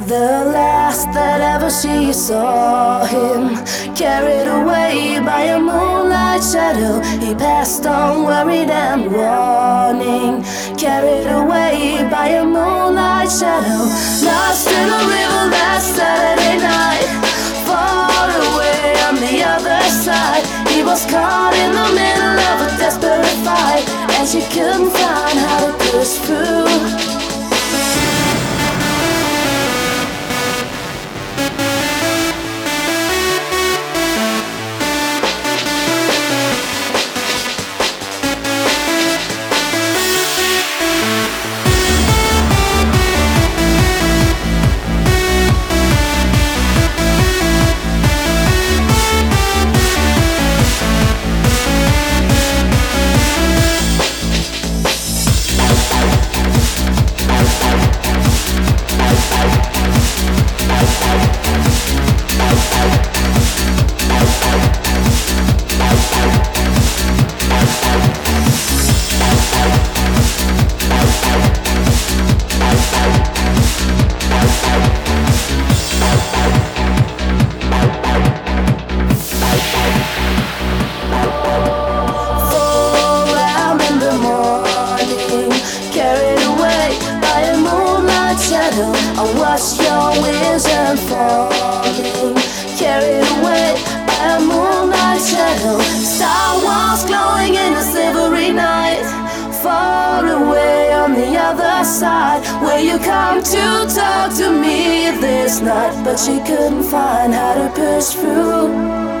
The last that ever she saw him, carried away by a moonlight shadow. He passed on, worried and warning, carried away by a moonlight shadow. Lost in a river that Saturday night, far away on the other side. He was caught in the middle of a desperate fight, and she couldn't find how to push through. I watched your vision falling, carried away by a moonlight shadow. Star was glowing in the silvery night, far away on the other side. Where you come to talk to me this night, but she couldn't find how to push through.